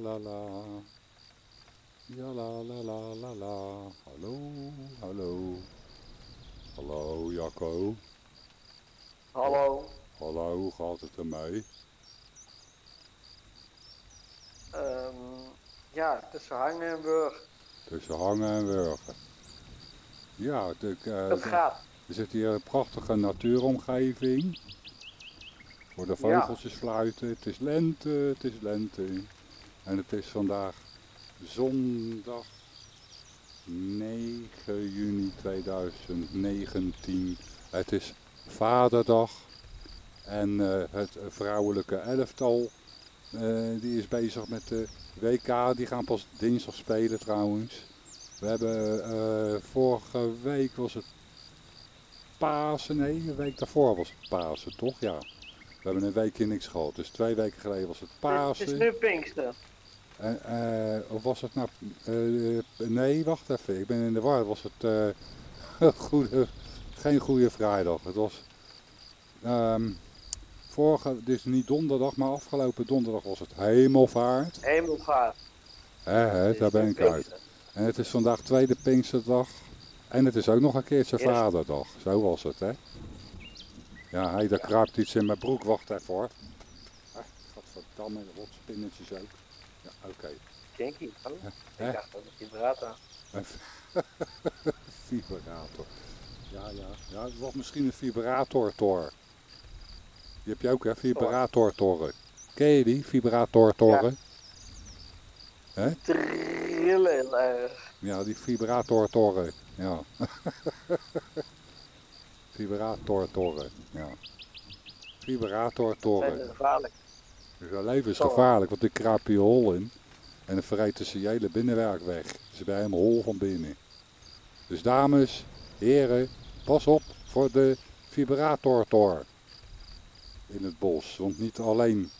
la la. Ja la la la la la. Hallo, hallo. Hallo Jacco. Hallo. Hallo, hoe gaat het ermee? Ehm ja, tussen hangen en wurgen. Tussen hangen en wurgen. Ja, het, eh, Dat gaat. er zit hier een prachtige natuuromgeving. Voor de vogeltjes fluiten. Het is lente, het is lente. En het is vandaag zondag 9 juni 2019. Het is vaderdag. En eh, het vrouwelijke elftal eh, die is bezig met de WK. Die gaan pas dinsdag spelen trouwens. We hebben eh, vorige week was het Pasen. Nee, een week daarvoor was het Pasen, toch? Ja. We hebben een weekje niks gehad. Dus twee weken geleden was het Het Pasen. is nu Pinkster. En, eh, of was het nou... eh, nee, wacht even. Ik ben in de war. Was het eh, goede, geen goede vrijdag. Het was... ehm, vorige, dus niet donderdag, maar afgelopen donderdag was het hemelvaart. Hemelvaart. Het is daar ben ik uit. En het is vandaag tweede Pinksterdag. En het is ook nog een keertje vaderdag. Zo was het, hè? Ja, hé, daar kruipt iets in mijn broek. Wacht even hoor. Ah, Gadverdamme, wat spinnetjes ook. Ja, oké. Kinky. Hallo? Hè? Ik dacht dat het vibrator. Een vibrator. Ja, ja. Ja, het was misschien een vibratortor. Die heb je ook, hè? Vibratortoren. Ken je die, vibratortoren? Trillen heel erg. Ja, die vibratortoren. Ja. vibratortoren. Ja. Zijn Vibratortoren. gevaarlijk. Dus leven is gevaarlijk, want ik kruip je hol in. En dan verrijten ze je hele binnenwerk weg. Ze zijn helemaal hol van binnen. Dus dames, heren, pas op voor de vibratortor in het bos. Want niet alleen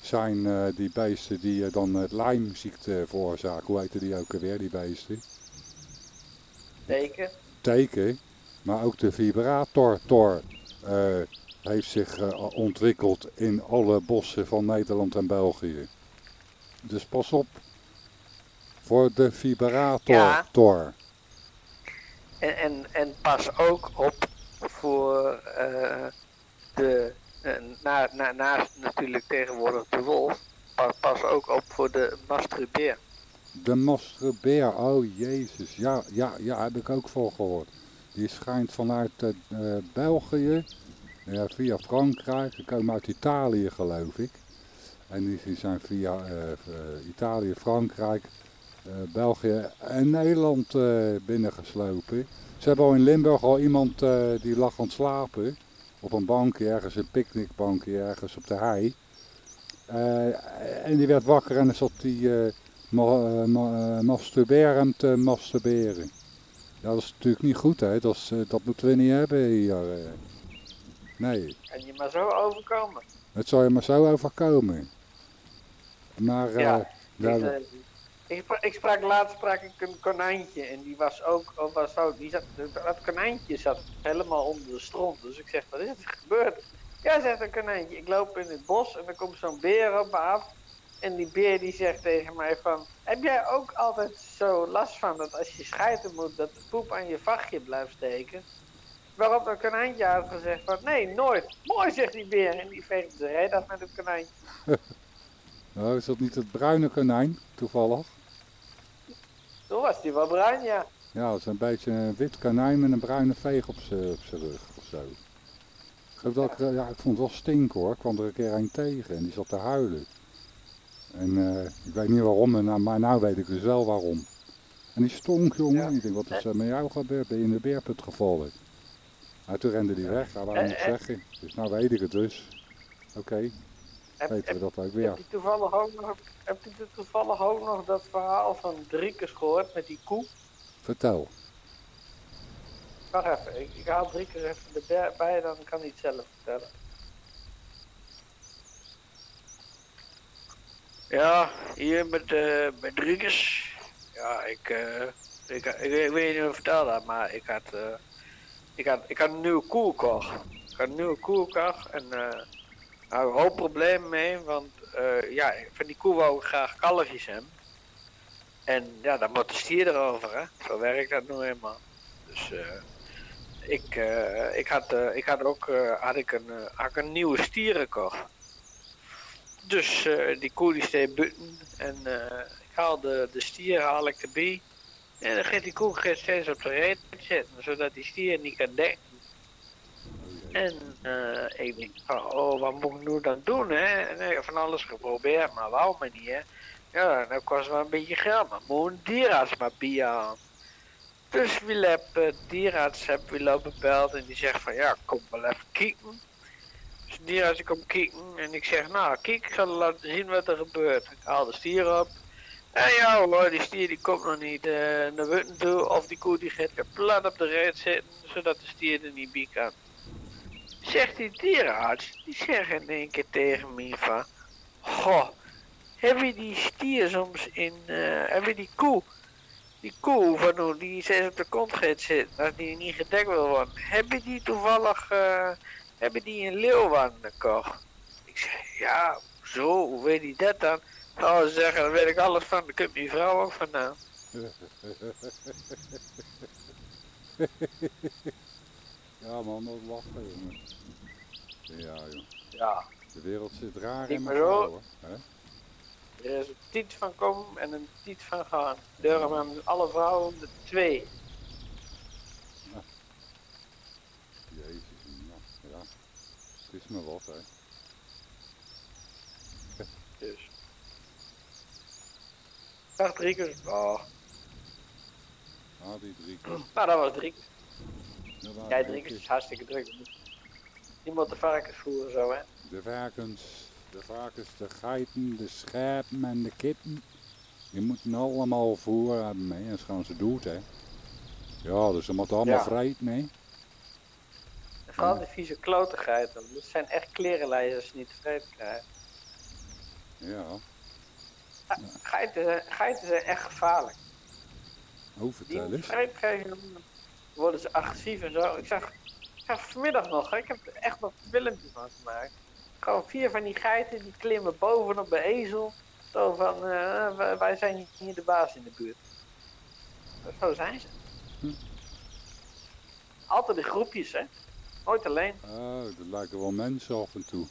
zijn eh, die beesten die eh, dan het Lyme-ziekte veroorzaken. Hoe heette die ook alweer, die beesten? Teken. teken, maar ook de vibratortor eh heeft zich eh, ontwikkeld in alle bossen van Nederland en België. Dus pas op voor de vibratortor. En, en, en pas ook op voor eh, de, eh, na, na, naast natuurlijk tegenwoordig de wolf, pas, pas ook op voor de masturbeer. De masturbeer, oh jezus, ja, ja, ja, heb ik ook van gehoord. Die schijnt vanuit België, ja, via Frankrijk, die komen uit Italië geloof ik. En die, zijn via eh, eh, Italië, Frankrijk, eh, België en Nederland binnengeslopen. Ze hebben al in Limburg al iemand die lag aan het slapen op een bankje ergens, een picknickbankje ergens op de hei. En die werd wakker en dan zat die ma ma masturberend te masturberen. Ja, dat is natuurlijk niet goed hè, dat, dat moeten we niet hebben hier. Eh. Nee, En je maar zo overkomen. het zal je maar zo overkomen. Maar eh, Ja, daar- Ik, eh, ik, sprak, ik sprak laatst sprak ik een konijntje en die was ook, of was ook die zat, dat konijntje zat helemaal onder de stront. Dus ik zeg, wat is er gebeurd? Ja, zegt een konijntje, ik loop in het bos en er komt zo'n beer op me af. En die beer die zegt tegen mij van, heb jij ook altijd zo last van dat als je schijten moet, dat de poep aan je vachtje blijft steken? Waarop dat konijntje had gezegd van, nee, nooit. Mooi, zegt die beer. En die veegt de reet af met het konijntje. nou, is dat niet het bruine konijn, toevallig? Toen was die wel bruin, ja. Ja, dat is een beetje een wit konijn met een bruine veeg op zijn rug of zo. Ik, dat ik, eh, ja, ik vond het wel stinken hoor. Ik kwam er een keer een tegen en die zat te huilen. En eh, ik weet niet waarom, en maar nou weet ik dus wel waarom. En die stonk jongen. Ik denk, wat is er met jou gebeurd? Ben je in de beerput gevallen? Nou, toen rende die weg, hij wou niet eh. zeggen. Dus nou weet ik het dus. Oké, Heb, weten we dat ook weer. heb je toevallig ook nog, heb je toevallig ook nog dat verhaal van Driekes gehoord met die koe? Vertel. Wacht even, ik, ik haal Driekes even erbij, dan kan hij het zelf vertellen. Ja, hier met, eh met Driekes. Ja, ik, eh, ik, ik, ik weet niet of ik vertel dat, maar ik had, eh, ik had, ik had een nieuwe koe. Ik had een nieuwe koe gekocht en eh, Nou, een hoop probleem mee, want eh, ja, van die koe wou ik graag kalfjes hebben. En ja, dan moet de stier erover, hè. Zo werkt dat nou eenmaal. Dus eh, ik, ik, had, ik had ook had ik een, had een nieuwe. Dus die koe die steed buiten en ik haal de, de stier haal ik erbij. En dan gaat die koe gaat steeds op zijn reet zitten, zodat die stier niet kan dekken. En eh, ik denk, van, oh, wat moet ik nu dan doen, hè? En ik heb van alles geprobeerd, maar me niet, hè? Ja, dat kost wel een beetje geld, maar moet een dierarts maar bijhalen. Dus we hebben uh, dierarts heb we lopen belt en die zegt van, ja, kom wel even kijken. Dus de dierarts komt kijken en ik zeg, nou, kijk, ik zal laten zien wat er gebeurt. Ik haal de stier op. En ja hoor, die stier die komt nog niet uh, naar buiten toe, of die koe die gaat weer plat op de reet zitten, zodat de stier er niet bij kan zegt die dierenarts, die zegt in één keer tegen me van, goh, heb je die stier soms in, uh, heb je die koe, die koe van hoe die steeds op de kont gaat zitten, dat die niet gedekt wil worden, heb je die toevallig, uh, heb je die in Leeuwarden gekocht? Ik zeg, ja, zo, hoe weet hij dat dan? Nou, ze zeggen, daar weet ik alles van, daar kunt mijn vrouw ook vandaan. Ja man, dat lachen jongen. Ja joh. Ja. De wereld zit raar in elkaar zo- hoor. Hè? Er is een tiet van komen en een tiet van gaan. Durven aan alle vrouwen de twee. Jezus, nou, ja. Het is me wat hè. Dus. Dag drie keer. Oh, Ah, die nou, dat was drie keer. Dat waren Jij drie drie keer is hartstikke druk. Moet de varkens voeren zo, hè. De varkens, de varkens, de geiten, de schapen en de kippen. Die moeten allemaal voer hebben mee. En gaan ze dood hè. Ja, dus ze moeten allemaal Ja. hè. En vooral die vieze klotigheid. Dat zijn echt klerenlijzers als je niet tevreden krijgt. Ja. Geiten, zijn- geiten zijn echt gevaarlijk. Oh, Die vertel eens. worden ze agressief en zo. Ik zag, ik zag vanmiddag nog, hè, ik heb er echt nog een filmpje van gemaakt. Gewoon vier van die geiten die klimmen bovenop de ezel. Zo van, eh, wij- wij zijn hier de baas in de buurt. Zo zijn ze. Hm. Altijd in groepjes, hè. Nooit alleen. Oh, dat lijken wel mensen af en toe.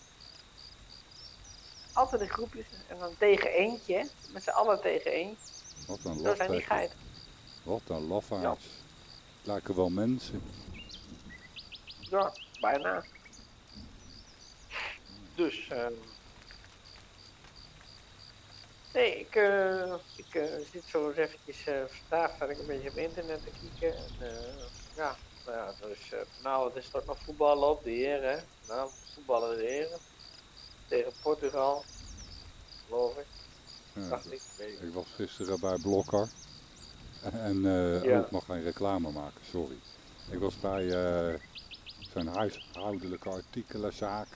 Altijd in groepjes. En dan tegen eentje. Met z'n allen tegen één. Wat een Zo zijn die lafaards. geiten. Wat een lafaards. Het lijken wel mensen. Ja, bijna. Dus, ehm nee, ik, eh, ik eh, zit zo eens eventjes, eh vandaag zat ik een beetje op internet te kijken. En, ja, nou ja, dus, eh, nou, het is toch nog voetballen op de heren, hè. Nou, voetballen de heren. Tegen Portugal, geloof ik. Ja, Dacht ik, ik. was gisteren bij Blokker. En eh Ja. oh, ik mag geen reclame maken, sorry. Ik was bij eh, zo'n huishoudelijke artikelenzaak.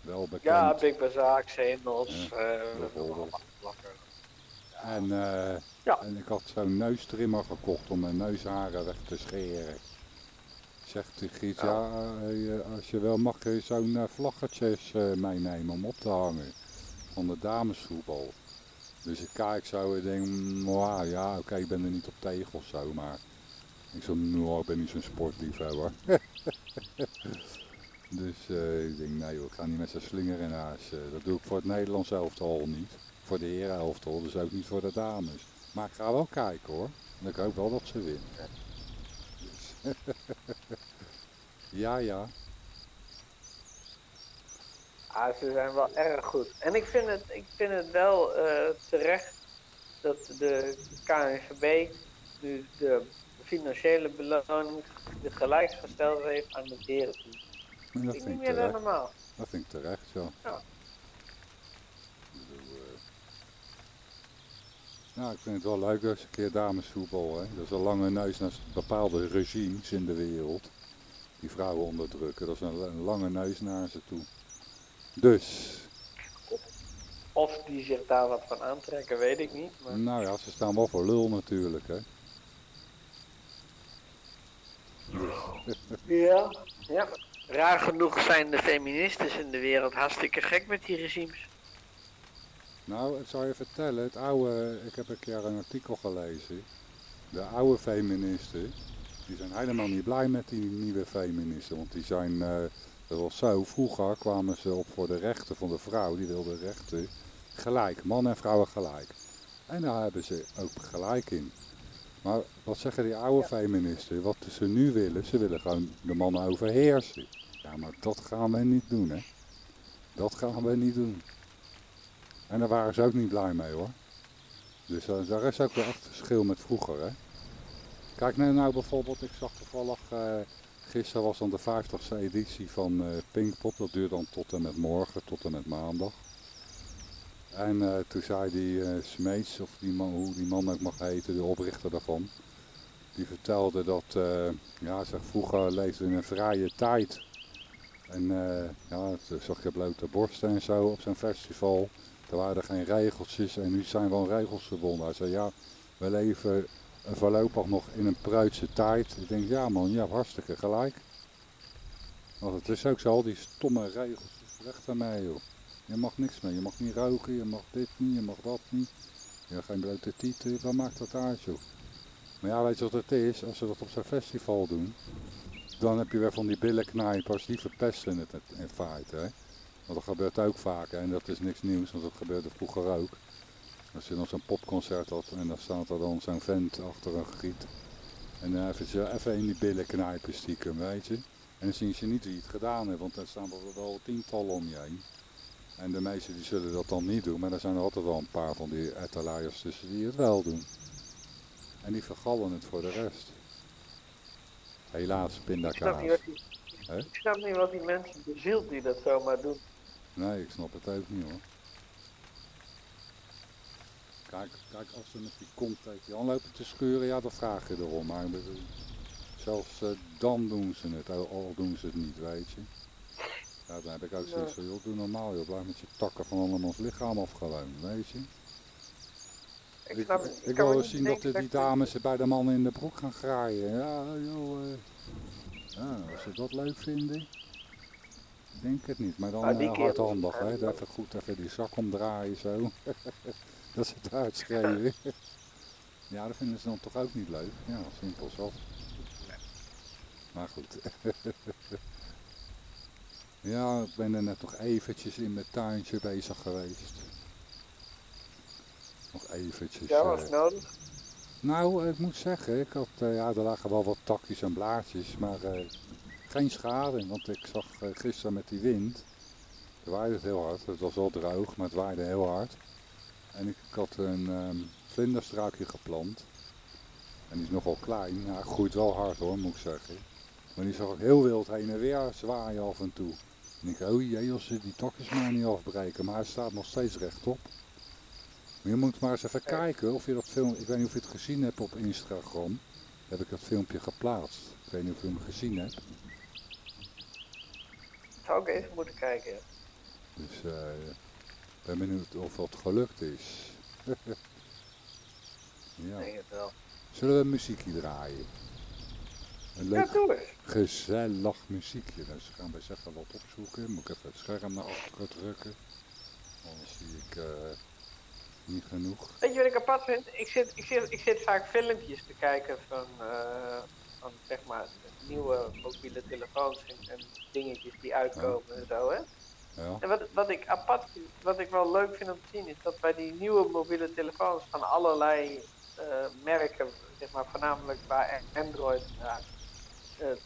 Wel bekend. Ja, Big Bazaar, Zeemels, Ja, bijvoorbeeld. Lakker. En, Ja. en ik had zo'n neustrimmer gekocht om mijn neusharen weg te scheren. Zegt die giet, Ja. eh, als je wil mag je zo'n eh, vlaggetjes eh, meenemen om op te hangen. Van de damesvoetbal. Dus ik kijk zo en denk, "Mwah, ja oké, ik ben er niet op tegen of zo, maar ik zo, nou, ik ben niet zo'n sportliefhebber. dus eh, ik denk, nee joh, ik ga niet met zo'n slinger in huis. Eh, dat doe ik voor het Nederlands elftal al niet. Voor de heren elftal, dus ook niet voor de dames. Maar ik ga wel kijken hoor. En ik hoop wel dat ze winnen. Ja, ja. Ah, ze zijn wel erg goed. En ik vind het, ik vind het wel eh, terecht dat de KNVB nu de financiële beloning de gelijkgesteld heeft aan het herenteam. En dat Ik vind niet ik meer dan normaal. Dat vind ik terecht, ja. Ja. Ik bedoel, eh, Nou, ik vind het wel leuk als een keer damesvoetbal. Hè. Dat is een lange neus naar bepaalde regimes in de wereld. Die vrouwen onderdrukken. Dat is een, een lange neus naar ze toe. Dus, Of die zich daar wat van aantrekken, weet ik niet. Maar nou ja, ze staan wel voor lul natuurlijk. Hè. ja, ja. Raar genoeg zijn de feministes in de wereld hartstikke gek met die regimes. Nou, ik zal je vertellen, het oude, ik heb een keer een artikel gelezen. De oude feministen, die zijn helemaal niet blij met die nieuwe feministen. Want die zijn, uh, dat was zo, vroeger kwamen ze op voor de rechten van de vrouw, die wilden rechten gelijk, man en vrouwen gelijk. En daar hebben ze ook gelijk in. Maar wat zeggen die oude feministen? Wat ze nu willen, ze willen gewoon de mannen overheersen. Ja, maar dat gaan we niet doen, hè. Dat gaan we niet doen. En daar waren ze ook niet blij mee, hoor. Dus uh, daar is ook wel echt verschil met vroeger, hè. Kijk nou, nou bijvoorbeeld, ik zag toevallig, uh, gisteren was dan de 50ste editie van uh, Pinkpop. Dat duurt dan tot en met morgen, tot en met maandag. En toen zei die Smeets, of die man, hoe die man ook mag heten, de oprichter daarvan. Die vertelde dat, ja, zeg, vroeger leefde in een vrije tijd. En ja, toen zag je blote borsten en zo op zijn festival. Er waren geen regeltjes en nu zijn wel regels verbonden. Hij zei, ja, we leven voorlopig nog in een Pruitse tijd. Ik denk, ja man, je hebt hartstikke gelijk. Want het is ook zo, al die stomme regels, weg ermee joh. Je mag niks meer. Je mag niet roken, je mag dit niet, je mag dat niet. Je hebt geen blote tieten, wat maakt dat uit joh. Maar ja, weet je wat het is? Als ze dat op zo'n festival doen, dan heb je weer van die billenknijpers, die verpesten het in feite. Hè? Want dat gebeurt ook vaak en dat is niks nieuws, want dat gebeurde vroeger ook. Als je dan zo'n popconcert had en dan staat er dan zo'n vent achter een giet. En dan even, even in die billen knijpen stiekem, weet je. En dan zien ze niet wie het gedaan heeft, want er staan wel tientallen om je heen. En de meesten die zullen dat dan niet doen, maar er zijn er altijd wel een paar van die etalaaiers tussen die het wel doen. En die vergallen het voor de rest. Helaas, pindakaas. Ik, ik snap niet wat die mensen bezielt die dat zomaar doen. Nee, ik snap het ook niet hoor. Kijk, kijk als ze met die kont tegen je lopen te scheuren, ja dan vraag je erom. Maar zelfs uh, dan doen ze het, al doen ze het niet, weet je. Ja, dan heb ik ook zoiets van, joh, doe normaal joh, blijf met je takken van andermans lichaam af gewoon, weet je. Ik, ik, ik, ik wil zien dat die dames bij de mannen in de broek gaan graaien. Ja, joh, uh, ja, als ze dat leuk vinden, denk het niet. Maar dan ah, uh, hardhandig, hè. Even goed even die zak omdraaien zo. dat ze het uitschreeuwen. ja, dat vinden ze dan toch ook niet leuk. Ja, simpel zat. Maar goed. Ja, ik ben er net nog eventjes in mijn tuintje bezig geweest. Nog eventjes. Ja, was uh, nodig? Nou, ik moet zeggen, ik had, uh, ja, er lagen wel wat takjes en blaadjes, maar geen schade. Want ik zag gisteren met die wind, het waaide het heel hard. Het was wel droog, maar het waaide heel hard. En ik, ik had een um, vlinderstruikje geplant. En die is nogal klein. Ja, groeit wel hard hoor, moet ik zeggen. Maar die zag ook heel wild heen en weer zwaaien af en toe. En ik oh jee, als ze die takjes maar niet afbreken. Maar hij staat nog steeds rechtop. Maar je moet maar eens even kijken of je dat film... Ik weet niet of je het gezien hebt op Instagram. Heb ik dat filmpje geplaatst. Ik weet niet of je hem gezien hebt. Zou ik even moeten kijken. Dus uh, ik ben benieuwd of dat gelukt is. ja. Ik denk het wel. Zullen we een muziekje draaien? Een leuk, ja, gezellig muziekje. Dus gaan we even wat opzoeken. Moet ik even het scherm naar achteren drukken. Anders zie ik uh, niet genoeg. Weet je wat ik apart vind? Ik zit, ik zit, ik zit vaak filmpjes te kijken van, uh, van zeg maar nieuwe mobiele telefoons en, en dingetjes die uitkomen en zo hè. Ja. En wat, wat ik apart vind, wat ik wel leuk vind om te zien, is dat bij die nieuwe mobiele telefoons van allerlei uh, merken, zeg maar voornamelijk bij Android, uh,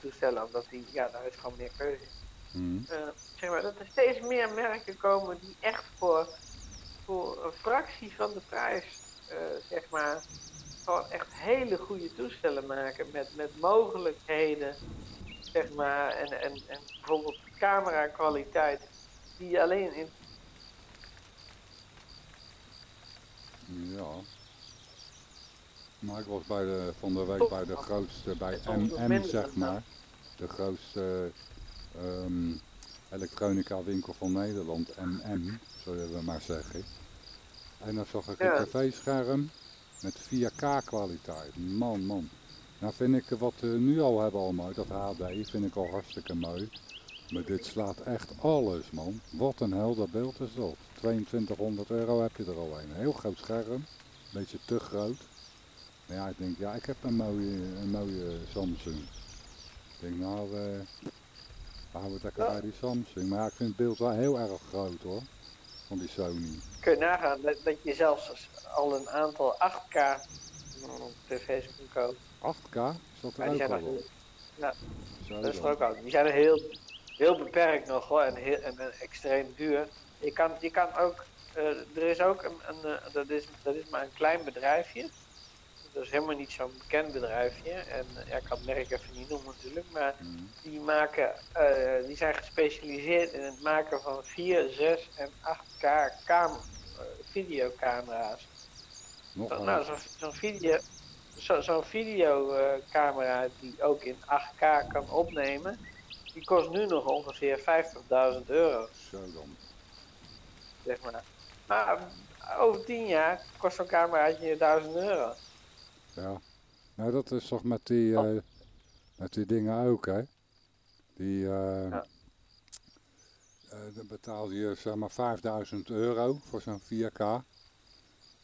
toestellen, omdat die, ja, daar is gewoon meer keuze. Mm. Uh, zeg maar, dat er steeds meer merken komen die echt voor, voor een fractie van de prijs, zeg maar, gewoon echt hele goede toestellen maken met, met mogelijkheden, zeg maar, en, en, en bijvoorbeeld camera kwaliteit die je alleen in ja. Maar ik was bij de, van de week bij de grootste, bij MM zeg maar. De grootste um, elektronica winkel van Nederland, MM, zullen we maar zeggen. En dan zag ik een tv-scherm met 4K kwaliteit. Man, man. Nou vind ik wat we nu al hebben allemaal, dat HD, vind ik al hartstikke mooi. Maar dit slaat echt alles, man. Wat een helder beeld is dat. 2200 euro heb je er al een. Heel groot scherm. Beetje te groot. Maar ja, ik denk, ja, ik heb een mooie, een mooie Samsung. Ik denk, nou, eh hou het lekker bij die Samsung. Maar ja, ik vind het beeld wel heel erg groot, hoor. Van die Sony. Kun je nagaan dat, dat je zelfs al een aantal 8K mm, tv's kunt kopen. 8K? Is dat nog, op? Zo dat is er ook al. Die zijn er heel, heel beperkt nog hoor en, heel, en, en extreem duur. Je kan, je kan ook, eh, er is ook een, een eh, dat, is, dat is maar een klein bedrijfje. Dat is helemaal niet zo'n bekend bedrijfje. En eh, ja, ik kan het merk even niet noemen natuurlijk, maar Mm. die, maken, die zijn gespecialiseerd in het maken van 4, 6 en 8K cam, eh, videocamera's. Nog Zo- nou, zo'n zo'n video, zo, zo'n videocamera die ook in 8K kan opnemen, die kost nu nog ongeveer 50.000 euro, Zo dan. zeg maar. Maar eh, over 10 jaar kost zo'n cameraatje 1000 euro. Ja. Nou, dat is toch met die, Oh. eh, met die dingen ook, hè? Die, eh Ja. Eh, dan betaal je zeg maar 5000 euro voor zo'n 4K.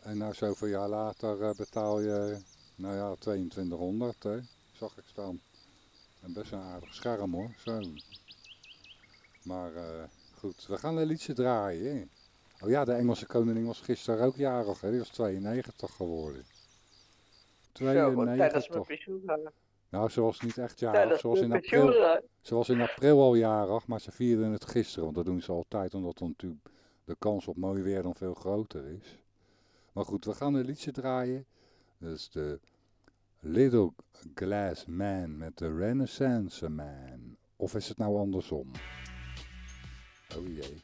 En nou zoveel jaar later eh, betaal je, nou ja, 2200, hè? Zag ik staan. En best een aardig scherm hoor, zo. Maar eh, goed, we gaan een liedje draaien. hè. Oh ja, de Engelse koningin was gisteren ook jarig, hè? Die was 92 geworden. Zo, tijdens 92. mijn pensioen. Nou, ze was niet echt jarig. Ze was, in april, ze was in april al jarig, maar ze vierden het gisteren. Want dat doen ze altijd, omdat dan natuurlijk de kans op mooi weer dan veel groter is. Maar goed, we gaan een liedje draaien. Dat is de Little Glass Man met de Renaissance Man. Of is het nou andersom? Oh jee.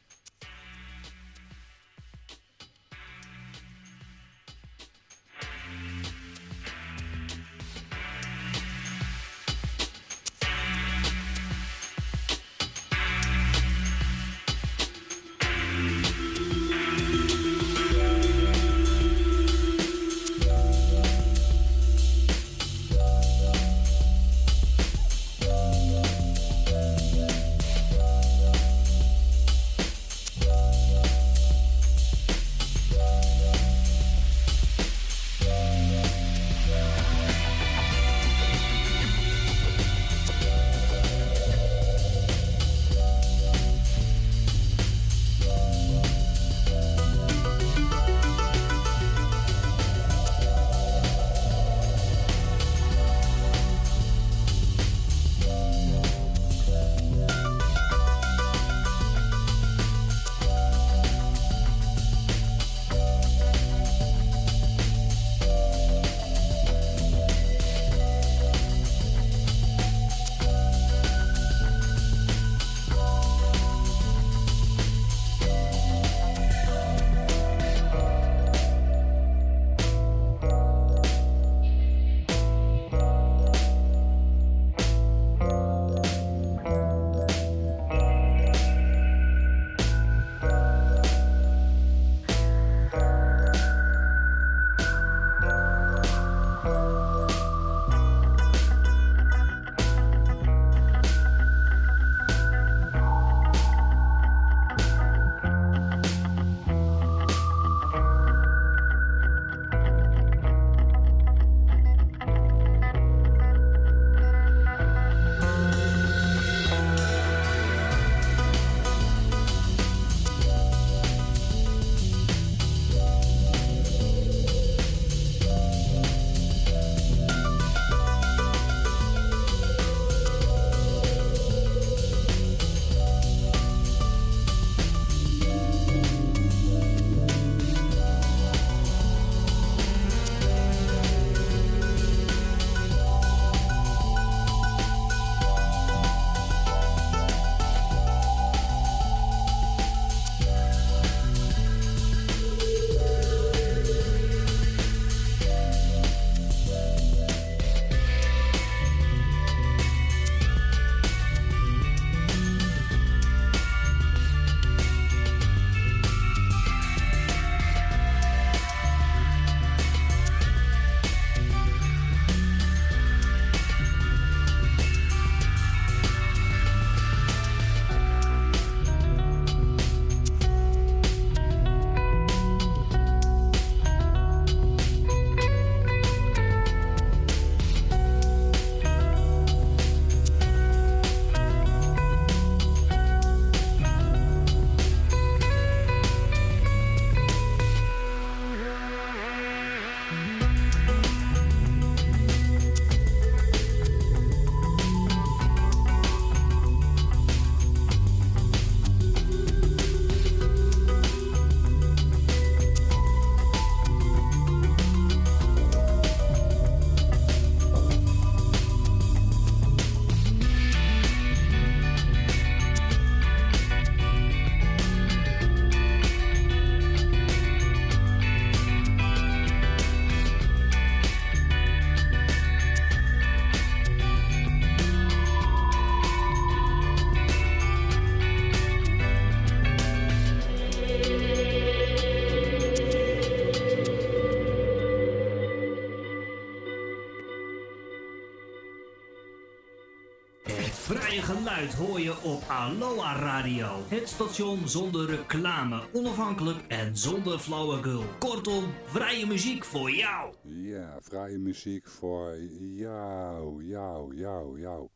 Geluid hoor je op Aloha Radio. Het station zonder reclame, onafhankelijk en zonder flauwekul. Kortom, vrije muziek voor jou. Ja, vrije muziek voor jou, jou, jou, jou.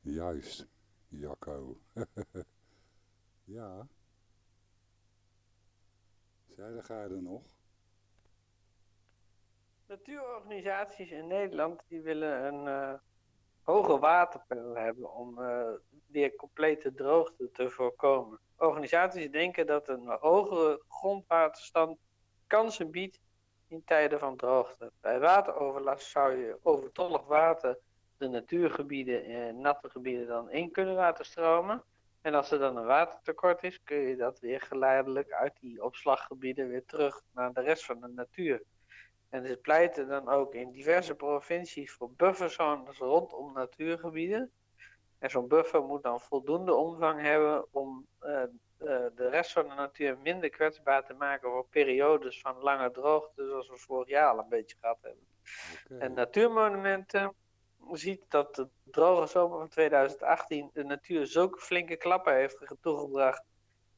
Juist, Jacco. ja. Zij, daar ga je er nog. Natuurorganisaties in Nederland die willen een uh, hoger waterpeil hebben om uh, die complete droogte te voorkomen. Organisaties denken dat een hogere grondwaterstand kansen biedt in tijden van droogte. Bij wateroverlast zou je overtollig water de natuurgebieden en natte gebieden dan in kunnen laten stromen. En als er dan een watertekort is, kun je dat weer geleidelijk uit die opslaggebieden weer terug naar de rest van de natuur. En ze pleiten dan ook in diverse provincies voor bufferzones rondom natuurgebieden. En zo'n buffer moet dan voldoende omvang hebben om uh, de rest van de natuur minder kwetsbaar te maken voor periodes van lange droogte, zoals we vorig jaar al een beetje gehad hebben. En natuurmonumenten ziet dat de droge zomer van 2018 de natuur zulke flinke klappen heeft toegebracht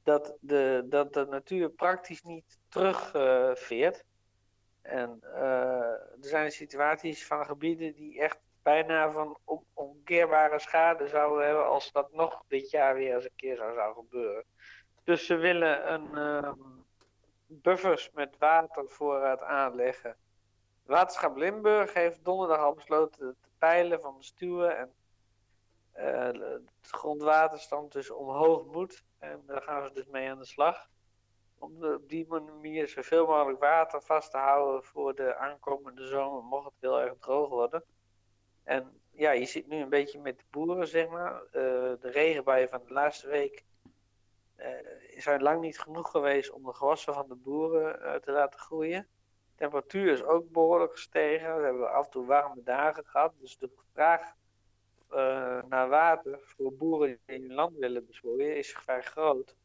dat de, dat de natuur praktisch niet terugveert. Uh, en uh, er zijn situaties van gebieden die echt bijna van onkeerbare schade zouden hebben als dat nog dit jaar weer eens een keer zou, zou gebeuren. Dus ze willen een uh, buffers met watervoorraad aanleggen. Waterschap Limburg heeft donderdag al besloten te peilen van de stuwen en uh, het grondwaterstand dus omhoog moet. En daar gaan ze dus mee aan de slag om op die manier zoveel mogelijk water vast te houden voor de aankomende zomer, mocht het heel erg droog worden. En ja, je zit nu een beetje met de boeren, zeg maar. Uh, de regenbuien van de laatste week uh, zijn lang niet genoeg geweest om de gewassen van de boeren uh, te laten groeien. De temperatuur is ook behoorlijk gestegen. We hebben af en toe warme dagen gehad. Dus de vraag naar water voor boeren die hun land willen besproeien is vrij groot.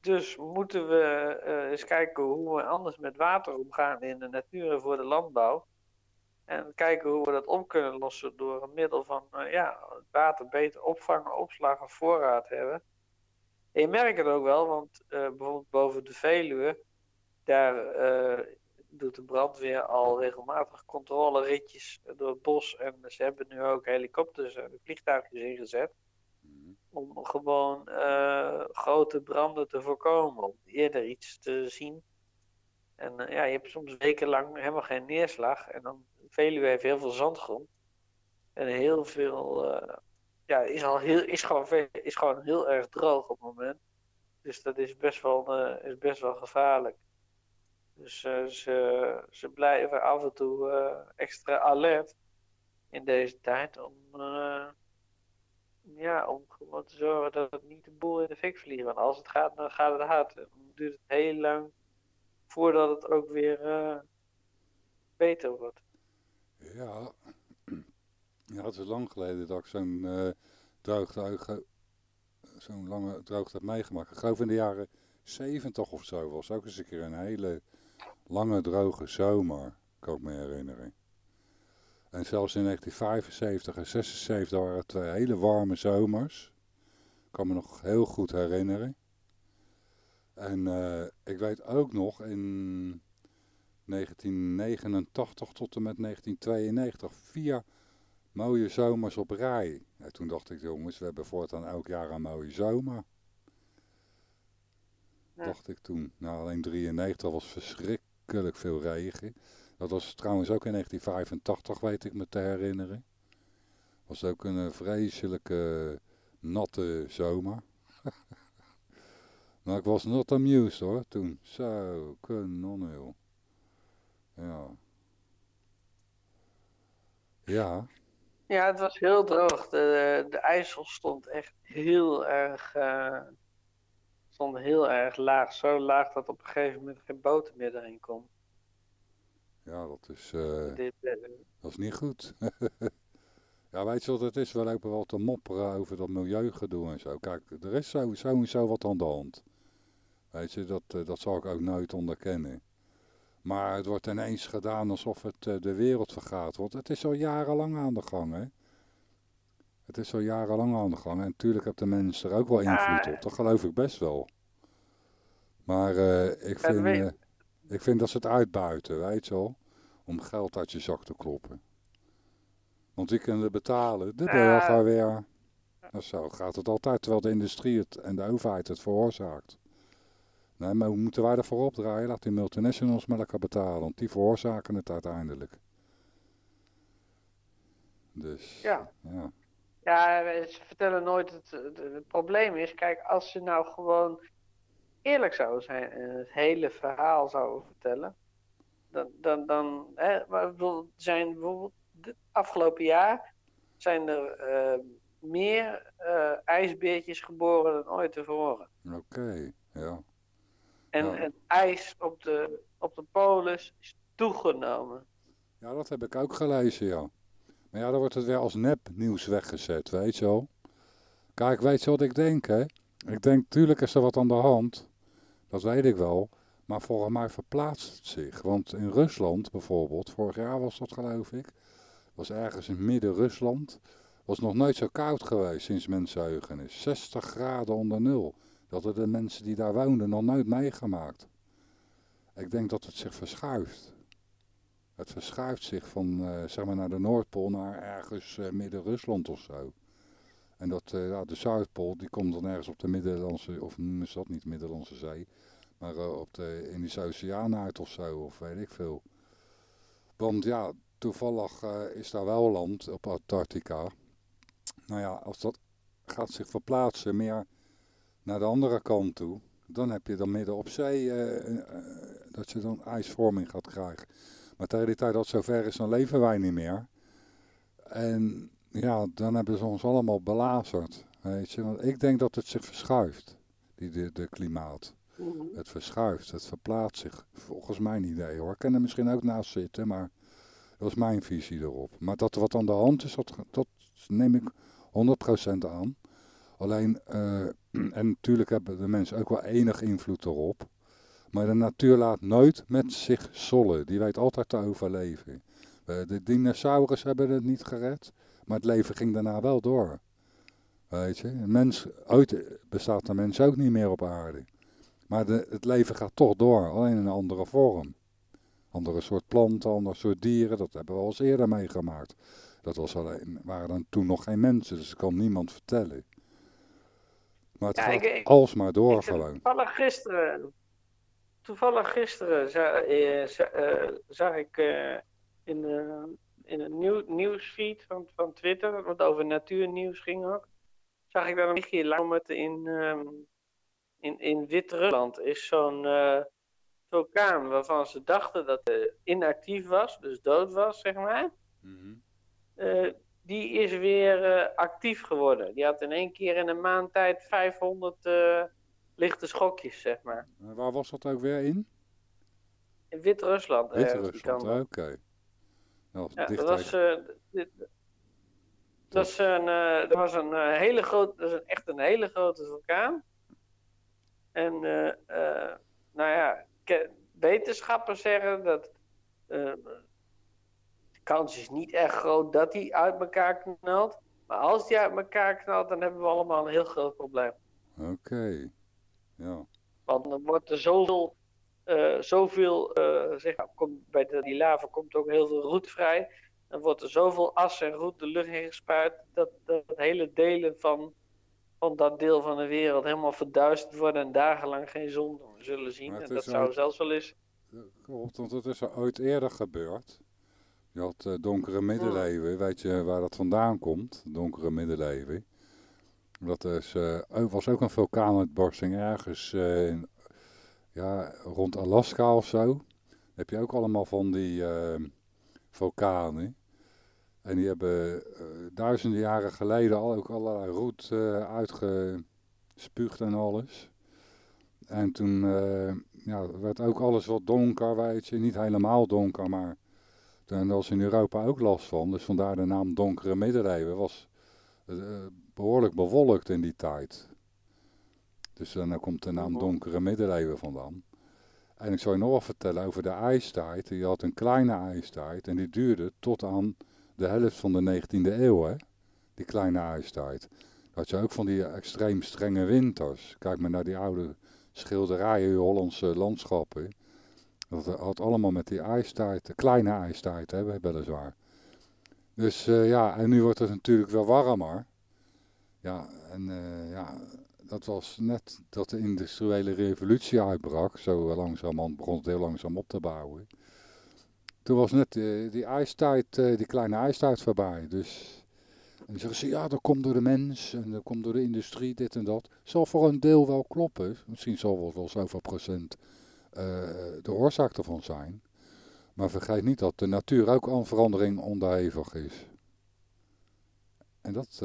Dus moeten we uh, eens kijken hoe we anders met water omgaan in de natuur en voor de landbouw. En kijken hoe we dat op kunnen lossen door een middel van uh, ja, water beter opvangen, opslagen, voorraad hebben. En je merkt het ook wel, want uh, bijvoorbeeld boven de Veluwe, daar doet de brandweer al regelmatig controleritjes door het bos. En ze hebben nu ook helikopters en vliegtuigjes ingezet om gewoon uh, grote branden te voorkomen, om eerder iets te zien. En uh, ja, je hebt soms wekenlang helemaal geen neerslag. En dan Veluwe heeft heel veel zandgrond. En heel veel, uh, ja, is, al heel, is, gewoon, is gewoon heel erg droog op het moment. Dus dat is best wel, is best wel gevaarlijk. Dus ze, ze blijven af en toe extra alert in deze tijd om ja, om gewoon te zorgen dat het niet de boel in de fik vliegt. Want als het gaat, dan gaat het hard. Dan duurt het heel lang voordat het ook weer uh, beter wordt. Ja. ja, het is lang geleden dat ik zo'n uh, droogte, zo'n lange droogte heb meegemaakt. Ik geloof in de jaren 70 of zo was ook eens een keer een hele lange droge zomer, kan ik me herinneren. En zelfs in 1975 en 76 waren het twee hele warme zomers. Ik kan me nog heel goed herinneren. En uh, ik weet ook nog in 1989 tot en met 1992 vier mooie zomers op rij. En toen dacht ik, jongens, we hebben voortaan elk jaar een mooie zomer. Ja. Dacht ik toen. Nou, alleen 93 was verschrikkelijk veel regen. Dat was trouwens ook in 1985, weet ik me te herinneren. Was ook een eh, vreselijke natte zomer. maar ik was not amused hoor, toen. Zo, kanoneel. Ja. Ja. Ja, het was heel droog. De, de IJssel stond echt heel erg, uh, stond heel erg laag. Zo laag dat op een gegeven moment geen boten meer erin kon. Ja, dat is, uh, dat is niet goed. ja, weet je wat het is? We lopen wel te mopperen over dat milieugedoe en zo. Kijk, er is sowieso zo wat aan de hand. Weet je, dat, uh, dat zal ik ook nooit onderkennen. Maar het wordt ineens gedaan alsof het eh, de wereld vergaat. Want het is al jarenlang aan de gang, hè. Het is al jarenlang aan de gang. En natuurlijk hebben de mensen er ook wel invloed op. Dat geloof ik best wel. Maar eh, ik, vind, eh, ik vind dat ze het uitbuiten, weet je wel. Om geld uit je zak te kloppen. Want die kunnen betalen. De Ja. burger weer. Zo gaat het altijd, terwijl de industrie het en de overheid het veroorzaakt. Nee, maar hoe moeten wij ervoor opdraaien? Laat die multinationals met elkaar betalen, want die veroorzaken het uiteindelijk. Dus, Ja. ja. Ja, ze vertellen nooit het, het, het probleem is, kijk, als ze nou gewoon eerlijk zouden zijn en het hele verhaal zouden vertellen, dan, dan, dan hè, maar zijn bijvoorbeeld het afgelopen jaar zijn er eh, meer eh, ijsbeertjes geboren dan ooit tevoren. Oké, ja. En Ja. het ijs op de, op de polis is toegenomen. Ja, dat heb ik ook gelezen, ja. Maar ja, dan wordt het weer als nepnieuws weggezet, weet je wel. Kijk, weet je wat ik denk, hè? Ik denk, tuurlijk is er wat aan de hand. Dat weet ik wel. Maar volgens mij verplaatst het zich. Want in Rusland bijvoorbeeld, vorig jaar was dat geloof ik, was ergens in midden-Rusland, was nog nooit zo koud geweest sinds mensenheugenis. 60 graden onder nul. Dat hadden de mensen die daar woonden nog nooit meegemaakt. Ik denk dat het zich verschuift. Het verschuift zich van eh, zeg maar naar de Noordpool naar ergens eh, midden-Rusland of zo. En dat, eh, de Zuidpool die komt dan ergens op de Middellandse, of noemen ze dat niet Middellandse Zee, maar eh, op de Indische Oceaan uit of zo, of weet ik veel. Want ja, toevallig eh, is daar wel land op Antarctica. Nou ja, als dat gaat zich verplaatsen meer naar de andere kant toe, dan heb je dan midden op zee dat je dan ijsvorming gaat krijgen. Maar tegen die tijd dat zover is, dan leven wij niet meer. En ja, dan hebben ze ons allemaal belazerd. Weet je, want ik denk dat het zich verschuift, die, de, de klimaat. Het verschuift, het verplaatst zich. Volgens mijn idee hoor. Ik kan er misschien ook naast zitten, maar dat is mijn visie erop. Maar dat wat aan de hand is, dat, dat neem ik 100% aan. Alleen, eh, en natuurlijk hebben de mensen ook wel enig invloed erop. Maar de natuur laat nooit met zich sollen. Die weet altijd te overleven. Eh, de dinosaurus hebben het niet gered, maar het leven ging daarna wel door. Weet je, een mens, ooit bestaat de mens ook niet meer op aarde. Maar de, het leven gaat toch door, alleen in een andere vorm. Andere soort planten, ander soort dieren, dat hebben we al eens eerder meegemaakt. Dat was alleen, waren dan toen nog geen mensen, dus dat kan niemand vertellen. Maar het Ja, gaat ik- alsmaar door Ik gewoon. Toevallig gisteren, toevallig gisteren eh, eh, zag ik eh, in, de, in een nieuw, nieuwsfeed van, van Twitter, wat over natuurnieuws ging ook, zag ik daar een berichtje lang in, ehm, in, in Wit-Rusland is zo'n eh, vulkaan waarvan ze dachten dat het inactief was, dus dood was, zeg maar. Mhm. Eh, die is weer eh, actief geworden. Die had in één keer in een maand tijd 500 eh, lichte schokjes, zeg maar. En Waar was dat ook weer in? In Wit-Rusland. Wit-Rusland, op. Ja, dat was, eh, dit- dat is een, eh, dat was een eh, hele grote, dat is een, echt een hele grote vulkaan. En, nou ja, wetenschappers zeggen dat eh, de kans is niet erg groot dat die uit elkaar knalt. Maar als die uit elkaar knalt, dan hebben we allemaal een heel groot probleem. Oké, ja. Want dan wordt er zoveel, eh, zoveel eh, zeg maar, komt, bij de, die lava komt ook heel veel roet vrij. Dan wordt er zoveel as en roet de lucht in gespuit, dat, dat hele delen van, van dat deel van de wereld helemaal verduisterd worden en dagenlang geen zon zullen zien. En dat zou zelfs wel eens. Klopt, want dat is er ooit eerder gebeurd. Je had eh, donkere middeleeuwen, weet je waar dat vandaan komt? Donkere middeleeuwen. Dat is, ook- was ook een vulkaanuitbarsting ergens in, ja, rond Alaska of zo. Heb je ook allemaal van die eh, vulkanen. En die hebben eh, duizenden jaren geleden al ook allerlei roet eh, uitgespuugd en alles. En toen eh, ja, werd ook alles wat donker, weet je. Niet helemaal donker, maar daar was in Europa ook last van. Dus vandaar de naam Donkere Middeleeuwen. was eh, behoorlijk bewolkt in die tijd. Dus dan komt de naam. Donkere Middeleeuwen vandaan. En ik zal je nog wel vertellen over de ijstijd. Je had een kleine ijstijd en die duurde tot aan de helft van de 19e eeuw, hè? Die kleine ijstijd. Had je ook van die extreem strenge winters. Kijk maar naar die oude schilderijen, Hollandse landschappen. Dat had allemaal met die ijstijd, de kleine ijstijd, hè, weliswaar. Dus uh, ja, en nu wordt het natuurlijk wel warmer. Ja, en uh, ja, dat was net dat de industriële revolutie uitbrak. Zo langzamerhand begon het heel langzaam op te bouwen. Toen was net uh, die ijstijd, die kleine ijstijd voorbij. Dus, en dan zeggen ze, ja, dat komt door de mens en dat komt door de industrie, dit en dat. Zal voor een deel wel kloppen. Misschien zal wel, wel zoveel procent de oorzaak ervan zijn. Maar vergeet niet dat de natuur ook aan verandering onderhevig is. En dat,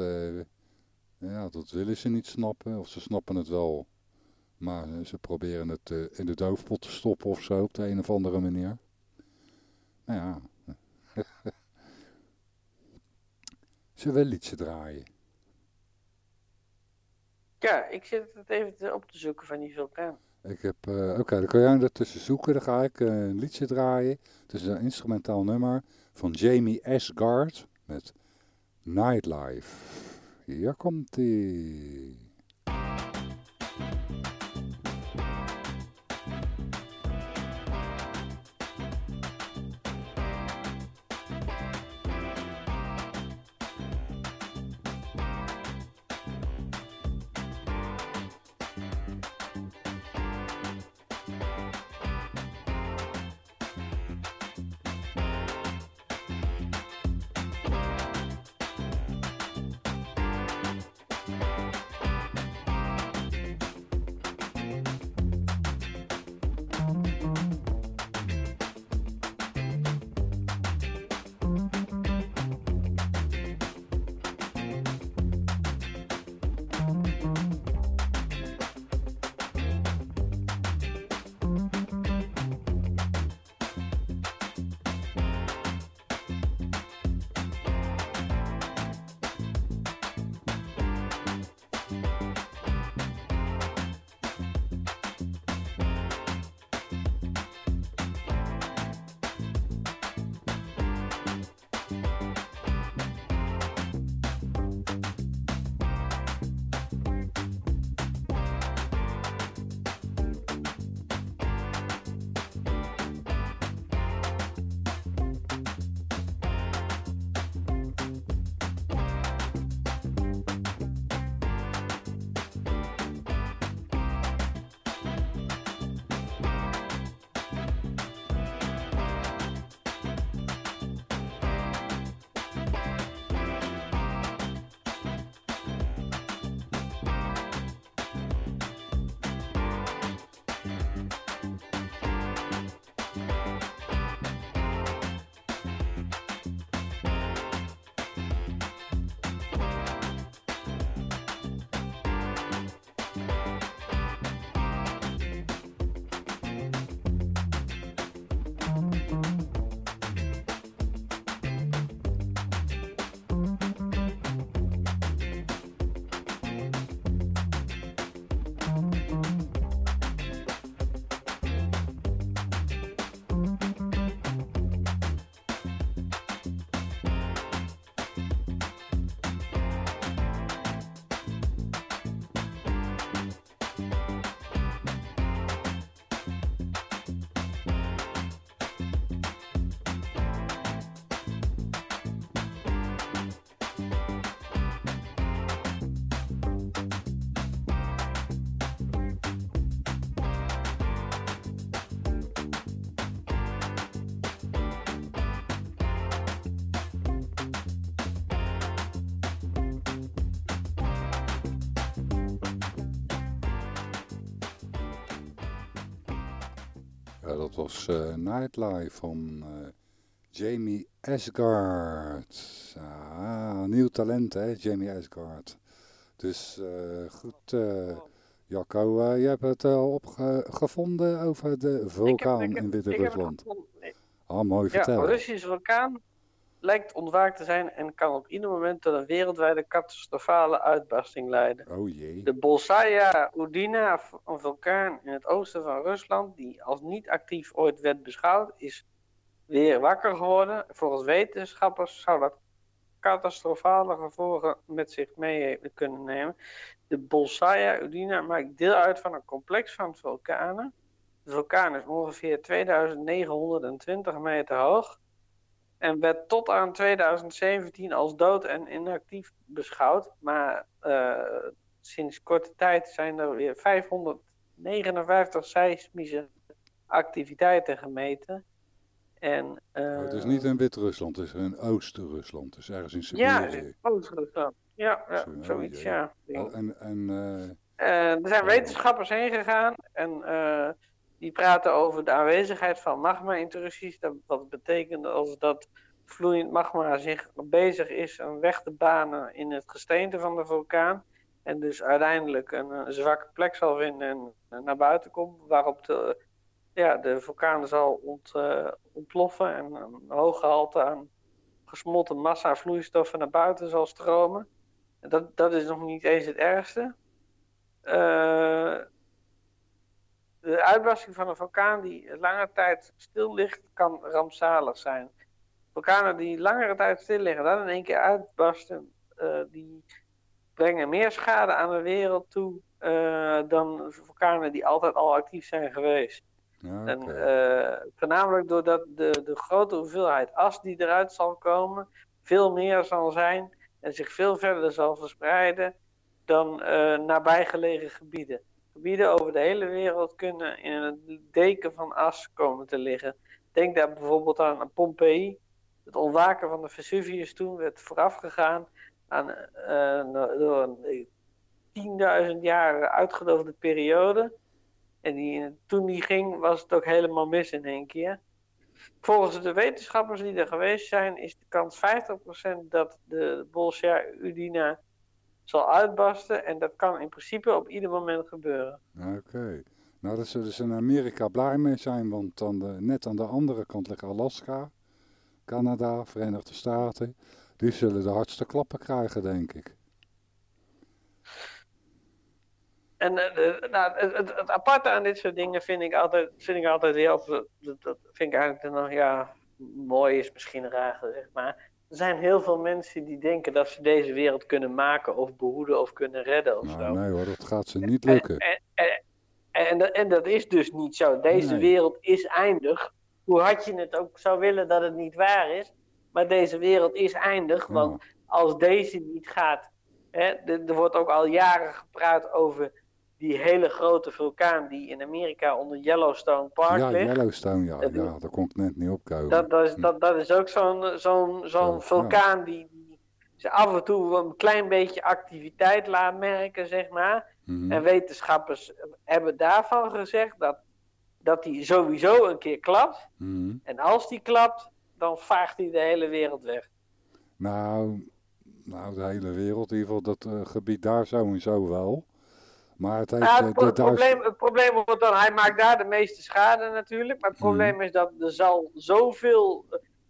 ja, dat willen ze niet snappen, of ze snappen het wel. Maar ze proberen het uh, in de doofpot te stoppen of zo, op de een of andere manier. Nou ja. ze willen liedje draaien. Ja, ik zit het even op te zoeken van die vulkaan. Ik heb, uh, oké, dan kan jij ertussen zoeken. Dan ga ik uh, een liedje draaien. Het is een instrumentaal nummer van Jamie Asgard met Nightlife. Hier komt ie. dat was uh, Nightlife van uh, Jamie Asgard. Ah, nieuw talent hè, Jamie Asgard. Dus uh, goed, Jacco, je hebt het al opgevonden over de vulkaan in Wit-Rusland. Ah, mooi, vertel. Ja, Russische vulkaan, lijkt ontwaakt te zijn en kan op ieder moment tot een wereldwijde catastrofale uitbarsting leiden. Oh jee. De Bolsaya Udina, een vulkaan in het oosten van Rusland, die als niet actief ooit werd beschouwd, is weer wakker geworden. Volgens wetenschappers zou dat catastrofale gevolgen met zich mee kunnen nemen. De Bolsaya Udina maakt deel uit van een complex van vulkanen. De vulkaan is ongeveer 2920 meter hoog en werd tot aan 2017 als dood en inactief beschouwd. Maar uh, sinds korte tijd zijn er weer 559 seismische activiteiten gemeten. En, uh, oh, het is niet in Wit-Rusland, het is in Oost-Rusland. Het is ergens in Siberië. Ja, Oost-Rusland. Ja, ja oh, zoiets, ja. En, en, uh... er zijn wetenschappers heen gegaan en die praten over de aanwezigheid van magma-intrusies. Dat, wat betekent als dat vloeiend magma zich bezig is een weg te banen in het gesteente van de vulkaan. En dus uiteindelijk een, zwakke plek zal vinden en naar buiten komt. Waarop de, ja, de vulkaan zal ont, uh, ontploffen en een hoge gehalte aan gesmolten massa vloeistoffen naar buiten zal stromen. En dat, dat is nog niet eens het ergste. Uh, de uitbarsting van een vulkaan die lange tijd stil ligt, kan rampzalig zijn. Vulkanen die langere tijd stil liggen, dan in één keer uitbarsten, uh, die brengen meer schade aan de wereld toe uh, dan vulkanen die altijd al actief zijn geweest. Okay. En, uh, voornamelijk doordat de, de grote hoeveelheid as die eruit zal komen, veel meer zal zijn en zich veel verder zal verspreiden dan nabijgelegen gebieden gebieden over de hele wereld kunnen in een deken van as komen te liggen. Denk daar bijvoorbeeld aan Pompeii. Het ontwaken van de Vesuvius toen werd voorafgegaan aan uh, door een 10.000 jaar uitgedoofde periode. En die, toen die ging, was het ook helemaal mis in één keer. Volgens de wetenschappers die er geweest zijn, is de kans 50% dat de Bolsja Udina zal uitbarsten. En dat kan in principe op ieder moment gebeuren. Oké. Nou, daar zullen ze in Amerika blij mee zijn, want aan de, net aan de andere kant ligt Alaska, Canada, Verenigde Staten. Die zullen de hardste klappen krijgen, denk ik. En uh, nou, het, het, het, aparte aan dit soort dingen vind ik altijd, vind ik altijd heel, dat, dat vind ik eigenlijk nog, ja, mooi is misschien raar gezegd, maar er zijn heel veel mensen die denken dat ze deze wereld kunnen maken of behoeden of kunnen redden of nou, zo. Nee hoor, dat gaat ze niet lukken. En, en, en, en dat is dus niet zo. Deze Nee. wereld is eindig. Hoe had je het ook zou willen dat het niet waar is. Maar deze wereld is eindig. Want Ja. als deze niet gaat. Hè, er er wordt ook al jaren gepraat over die hele grote vulkaan die in Amerika onder Yellowstone Park Ja, ligt. Yellowstone, ja, Dat- ja, daar kon ik net niet opkomen. Dat, dat, is, dat, dat is ook zo'n zo'n Zo, zo'n ja. vulkaan die, die ze af en toe een klein beetje activiteit laat merken, zeg maar. Mhm. En wetenschappers hebben daarvan gezegd dat, dat die sowieso een keer klapt. Mhm. En als die klapt, dan vaagt hij de hele wereld weg. Nou, nou, de hele wereld, in ieder geval dat eh, gebied daar sowieso wel. Maar het heeft... Nou, eh, het, pro- is- probleem, het probleem wordt dan, hij maakt daar de meeste schade natuurlijk. Maar het Mhm. probleem is dat er zal zoveel,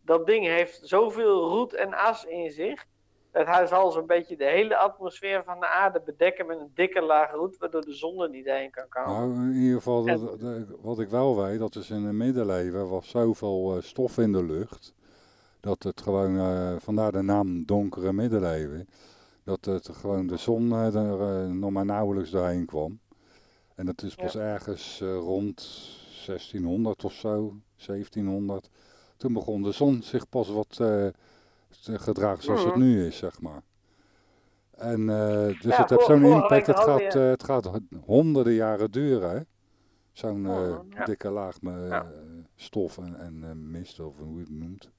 dat ding heeft zoveel roet en as in zich. Dat hij zal zo'n beetje de hele atmosfeer van de aarde bedekken met een dikke laag roet, waardoor de zon er niet heen kan komen. Nou, in ieder geval, En- dat- de- wat ik wel weet, dat is in de middeleeuwen was zoveel eh, stof in de lucht. Dat het gewoon, eh, vandaar de naam donkere middeleeuwen. Dat het gewoon de zon eh, er eh, nog maar nauwelijks doorheen kwam. En dat is pas ergens eh, rond 1600 of zo, 1700. Toen begon de zon zich pas wat te gedragen zoals het Mhm. nu is, zeg maar. En dus Ja, het heeft zo'n impact, het gaat, het gaat honderden jaren duren? Zo'n ja. dikke laag stof en, en mist, of hoe je het noemt.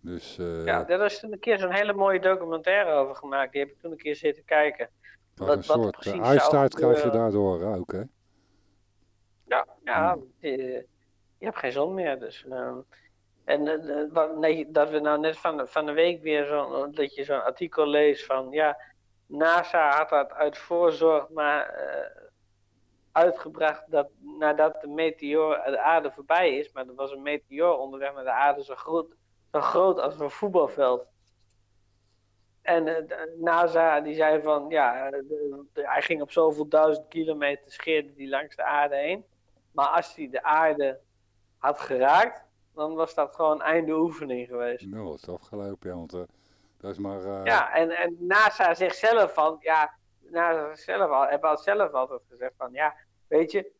Dus eh Ja, daar is toen een keer zo'n hele mooie documentaire over gemaakt. Die heb ik toen een keer zitten kijken. wat wat- een wat soort precies eh, krijg je daardoor ook, hè? Ja, ja Hmm. je, je hebt geen zon meer. Dus, ehm, en eh, eh, wat- nee, dat we nou net van, van de week weer zo'n dat je zo'n artikel leest van ja, NASA had dat uit voorzorg maar eh, uitgebracht dat nadat de meteoor de aarde voorbij is, maar er was een meteoor onderweg naar de aarde zo groot, zo groot als een voetbalveld. En de NASA die zei van, ja, hij ging op zoveel duizend kilometer scheerde die langs de aarde heen. Maar als hij de aarde had geraakt, dan was dat gewoon einde oefening geweest. Nou, het is afgelopen, ja, want uh, dat is maar... Uh... Ja, en, en NASA zegt zelf van, ja, NASA zelf al, hebben al zelf altijd gezegd van, ja, weet je,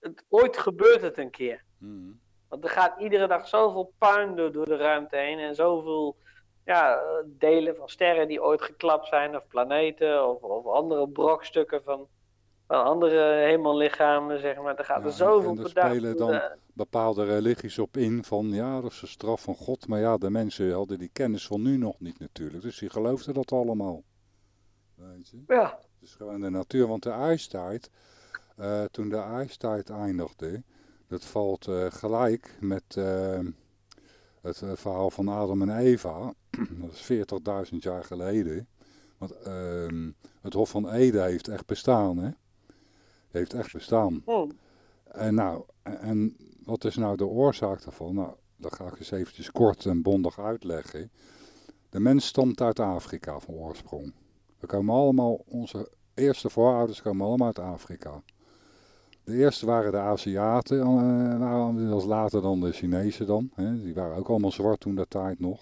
het, ooit gebeurt het een keer. Mm. Want er gaat iedere dag zoveel puin door, door de ruimte heen en zoveel ja, delen van sterren die ooit geklapt zijn, of planeten, of, of andere brokstukken van, van andere hemellichamen, zeg maar. Er gaat Ja, er zoveel er per dag spelen dan de- bepaalde religies op in van ja, dat is de straf van God. Maar ja, de mensen hadden die kennis van nu nog niet natuurlijk. Dus die geloofden dat allemaal. Weet je? Ja, Het is gewoon de natuur. Want de ijstijd, eh, toen de ijstijd eindigde, dat valt eh, gelijk met eh, het eh, verhaal van Adam en Eva. dat is 40.000 jaar geleden. Want ehm, het Hof van Ede heeft echt bestaan, hè? Heeft echt bestaan. hm. En nou, en- en wat is nou de oorzaak daarvan? Nou, dat ga ik eens eventjes kort en bondig uitleggen. De mens stamt uit Afrika van oorsprong. We komen allemaal, onze eerste voorouders komen allemaal uit Afrika. De eerste waren de Aziaten, eh, waren dat was later dan de Chinezen dan. Hè. Die waren ook allemaal zwart toen dat tijd nog.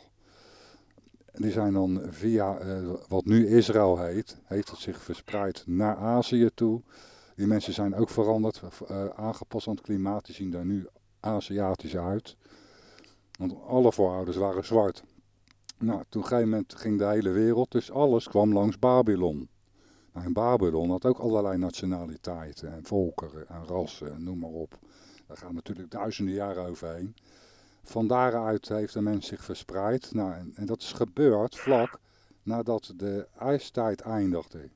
Die zijn dan via eh, wat nu Israël heet, heeft het zich verspreid naar Azië toe. Die mensen zijn ook veranderd, eh, aangepast aan het klimaat. Die zien daar nu Aziatisch uit. Want alle voorouders waren zwart. Nou, toen een gegeven moment ging de hele wereld, dus alles kwam langs Babylon. Nou, en Babylon had ook allerlei nationaliteiten en volkeren en rassen en noem maar op. Daar gaan natuurlijk duizenden jaren overheen. Van daaruit heeft de mens zich verspreid. Nou, en, dat is gebeurd vlak nadat de ijstijd eindigde.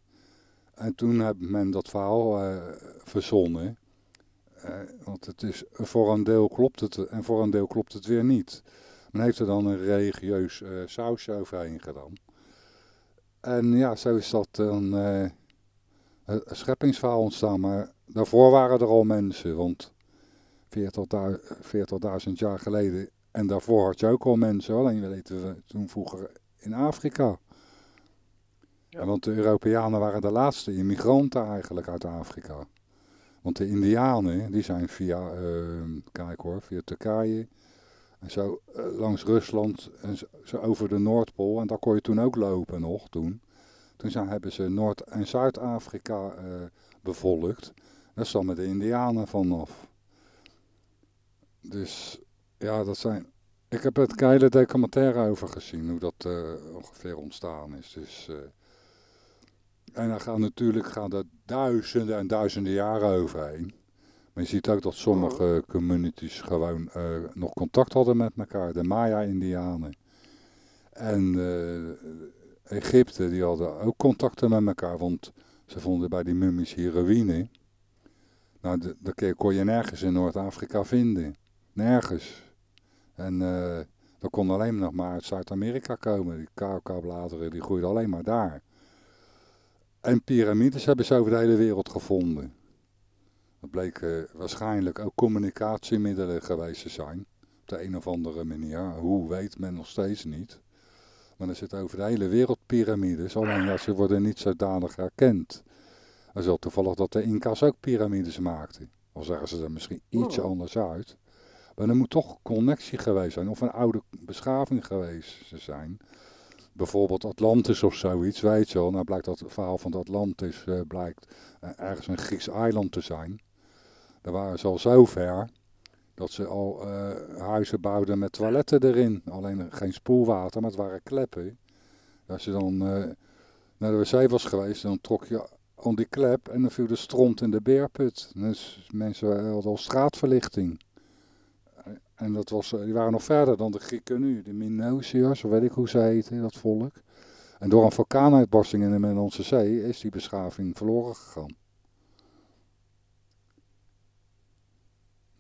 En toen heeft men dat verhaal eh, verzonnen. Eh, want het is, voor een deel klopt het en voor een deel klopt het weer niet. Men heeft er dan een religieus eh, sausje overheen gedaan. En ja, zo is dat eh, het scheppingsverhaal ontstaan. Maar daarvoor waren er al mensen, want 40.000 40.000 jaar geleden. En daarvoor had je ook al mensen, alleen weten we toen vroeger in Afrika. Ja. Want de Europeanen waren de laatste immigranten eigenlijk uit Afrika. Want de Indianen, die zijn via, eh, kijk hoor, via Turkije en zo eh, langs Rusland en zo, over de Noordpool. En daar kon je toen ook lopen nog toen. Toen zijn, hebben ze Noord- en Zuid-Afrika eh, bevolkt. Daar stammen de Indianen vanaf. Dus ja, dat zijn. Ik heb het hele documentaire over gezien, hoe dat eh, ongeveer ontstaan is. Dus, en dan gaan natuurlijk gaan er duizenden en duizenden jaren overheen. Maar je ziet ook dat sommige communities gewoon eh, nog contact hadden met elkaar. De Maya-Indianen. En eh, Egypte, die hadden ook contacten met elkaar. Want ze vonden bij die mummies heroïne. Nou, de- dat kon je- nergens in Noord-Afrika vinden. Nergens. En eh, dat kon alleen nog maar uit Zuid-Amerika komen. Die cacao-bladeren, die groeiden alleen maar daar. En piramides hebben ze over de hele wereld gevonden. Dat bleek eh, waarschijnlijk ook communicatiemiddelen geweest te zijn. Op de een of andere manier. Hoe weet men nog steeds niet. Maar er zitten over de hele wereld piramides. Alleen ja, ze worden niet zodanig herkend. Het is wel toevallig dat de Inca's ook piramides maakten. Al zeggen ze er misschien ietsje Oh. anders uit. Maar er moet toch connectie geweest zijn. Of een oude beschaving geweest zijn. Bijvoorbeeld Atlantis of zoiets, weet je wel. Nou blijkt dat het verhaal van de Atlantis eh, blijkt eh, ergens een Grieks eiland te zijn. Daar waren ze al zo ver dat ze al eh, huizen bouwden met toiletten erin. Alleen geen spoelwater, maar het waren kleppen. Als je dan eh, naar de wc was geweest, dan trok je aan die klep en dan viel de stront in de beerput. Dus mensen hadden al straatverlichting. En dat was, eh, die waren nog verder dan de Grieken nu, de Minosiërs, weet ik hoe ze heten, dat volk. En door een vulkaanuitbarsting in de Middellandse Zee is die beschaving verloren gegaan.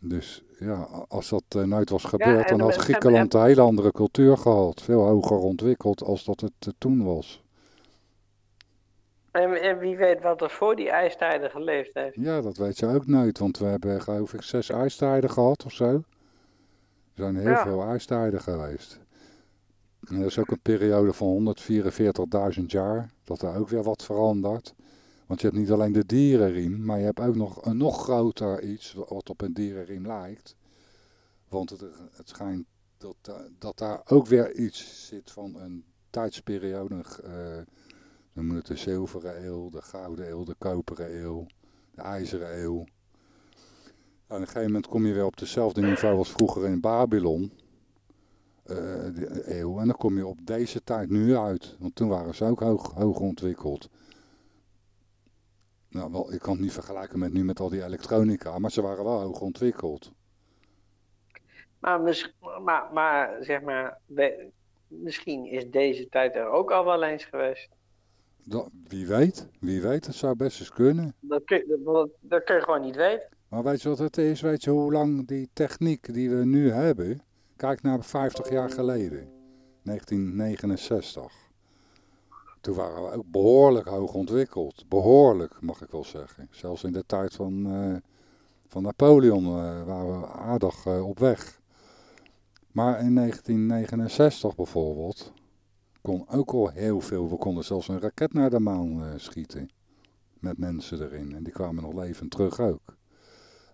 Dus ja, als dat eh, nooit was gebeurd, dan had en- Griekenland een hele andere cultuur gehad. Veel hoger ontwikkeld als dat het eh, toen was. En, en wie weet wat er voor die ijstijden geleefd heeft. Ja, dat weet je ook nooit, want we hebben geloof ik zes ijstijden gehad of zo. Er zijn heel Ja. veel ijstijden geweest. En er is ook een periode van 144.000 jaar dat er ook weer wat verandert. Want je hebt niet alleen de dierenriem, maar je hebt ook nog een nog groter iets wat op een dierenriem lijkt. Want het, het schijnt dat, eh, dat daar ook weer iets zit van een tijdsperiode. Uh, moet het de zilveren eeuw, de gouden eeuw, de koperen eeuw, de ijzeren eeuw. Op een gegeven moment kom je weer op hetzelfde niveau als vroeger in Babylon. Uh, de eeuw. En dan kom je op deze tijd nu uit. Want toen waren ze ook hoog, hoog ontwikkeld. Nou, wel, ik kan het niet vergelijken met nu met al die elektronica, maar ze waren wel hoog ontwikkeld. Maar, maar, maar zeg maar, misschien is deze tijd er ook al wel eens geweest. Dat, wie weet, wie weet, het zou best eens kunnen. Dat kun, dat, dat kun je gewoon niet weten. Maar weet je wat het is? Weet je hoe lang die techniek die we nu hebben, kijk naar 50 jaar geleden, 1969. Toen waren we ook behoorlijk hoog ontwikkeld. Behoorlijk, mag ik wel zeggen. Zelfs in de tijd van, uh, van Napoleon uh, waren we aardig uh, op weg. Maar in 1969 bijvoorbeeld kon ook al heel veel. We konden zelfs een raket naar de maan schieten. Met mensen erin. En die kwamen nog levend terug ook.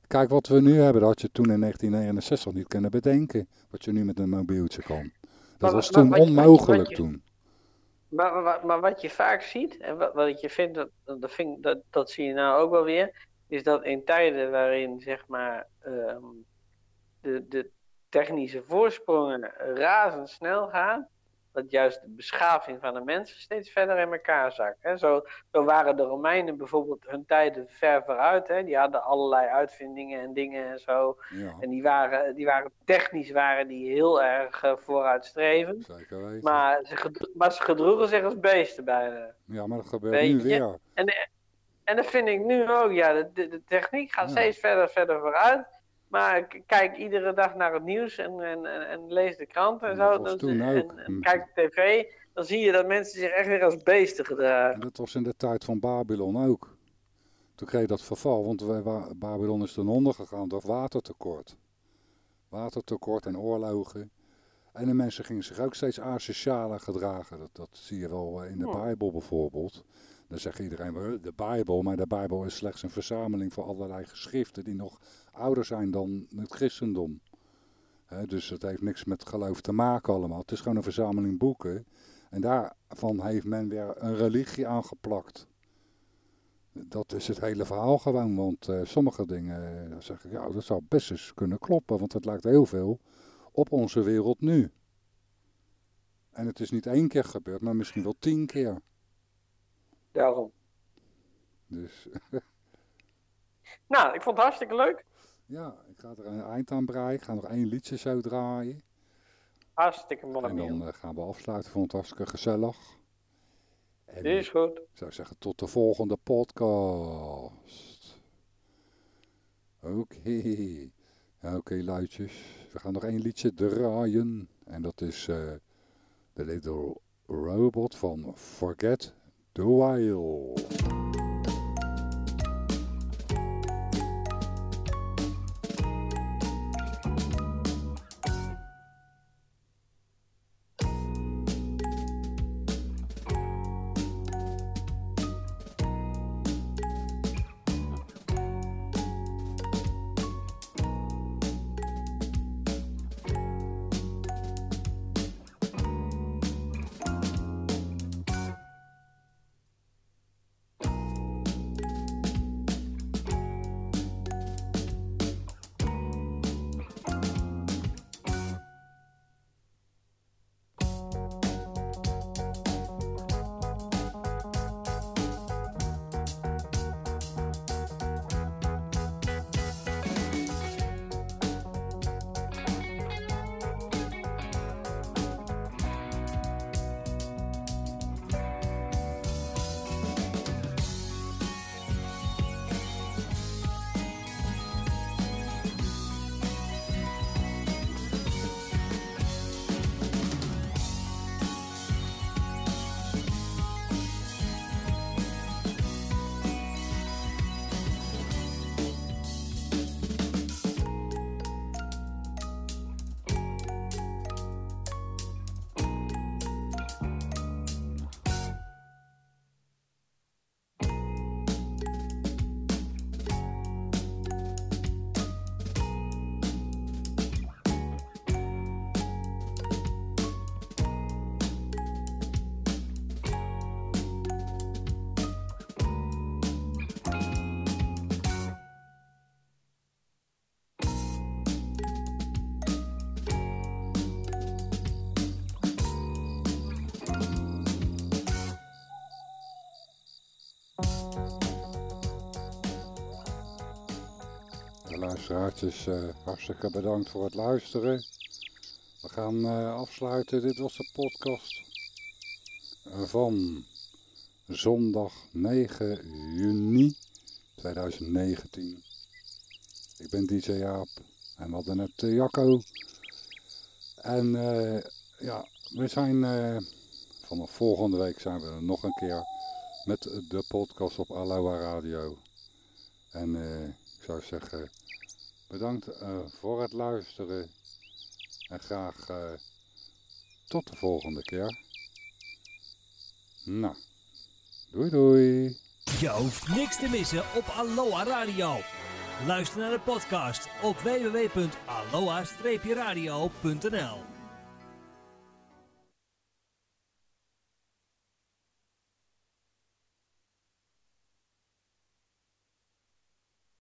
Kijk wat we nu hebben. Dat had je toen in 1969 niet kunnen bedenken. Wat je nu met een mobieltje kan. Dat was toen onmogelijk toen. Maar, wat je vaak ziet. En wat, wat je vindt dat, dat, vind, dat, dat zie je nou ook wel weer. Is dat in tijden waarin zeg maar. Um, de, de technische voorsprongen razendsnel gaan, dat juist de beschaving van de mensen steeds verder in elkaar zakt. Hè. Zo, zo, waren de Romeinen bijvoorbeeld hun tijden ver vooruit. Hè. Die hadden allerlei uitvindingen en dingen en zo. Ja. En die waren, die waren technisch waren die heel erg uh, vooruitstrevend. Zeker weten. Maar ze, maar ze gedroegen zich als beesten bijna. Ja, maar dat gebeurt nu weer. En, en dat vind ik nu ook. Ja, de, de, de techniek gaat steeds verder, verder vooruit. Maar kijk iedere dag naar het nieuws en, en, en, en lees de krant en zo. En, kijk tv. Dan zie je dat mensen zich echt weer als beesten gedragen. En dat was in de tijd van Babylon ook. Toen kreeg dat verval, want wij, Babylon is ten onder gegaan door watertekort. Watertekort en oorlogen. En de mensen gingen zich ook steeds asocialer gedragen. Dat, dat zie je wel eh, in de oh. Bijbel bijvoorbeeld. Dan zegt iedereen, de Bijbel, maar de Bijbel is slechts een verzameling van allerlei geschriften die nog ouder zijn dan het christendom. dus het heeft niks met geloof te maken allemaal. Het is gewoon een verzameling boeken. En daarvan heeft men weer een religie aangeplakt. Dat is het hele verhaal gewoon, want uh, sommige dingen uh, zeg ik, ja, dat zou best eens kunnen kloppen, want het lijkt heel veel op onze wereld nu. En het is niet één keer gebeurd, maar misschien wel tien keer. Daarom. Dus. nou, ik vond het hartstikke leuk. Ja, ik ga er een eind aan breien. Ik ga nog één liedje zo draaien. Hartstikke mooi. En dan uh, gaan we afsluiten. Vond het hartstikke gezellig. En, is goed. Ik zou zeggen, tot de volgende podcast. Oké. Okay. Oké, okay, luidjes. We gaan nog één liedje draaien. En dat is uh, The Little Robot van Forget the Wild. Luisteraartjes, uh, hartstikke bedankt voor het luisteren. We gaan uh, afsluiten. Dit was de podcast van zondag 9 juni 2019. Ik ben DJ Jaap en we hadden net uh, Jacco. En ja, we zijn vanaf volgende week zijn we nog een keer met de podcast op Aloha Radio. En ik zou zeggen, bedankt voor het luisteren. En graag uh, tot de volgende keer. Nou, doei doei. Je hoeft niks te missen op Aloha Radio. Luister naar de podcast op www.aloha-radio.nl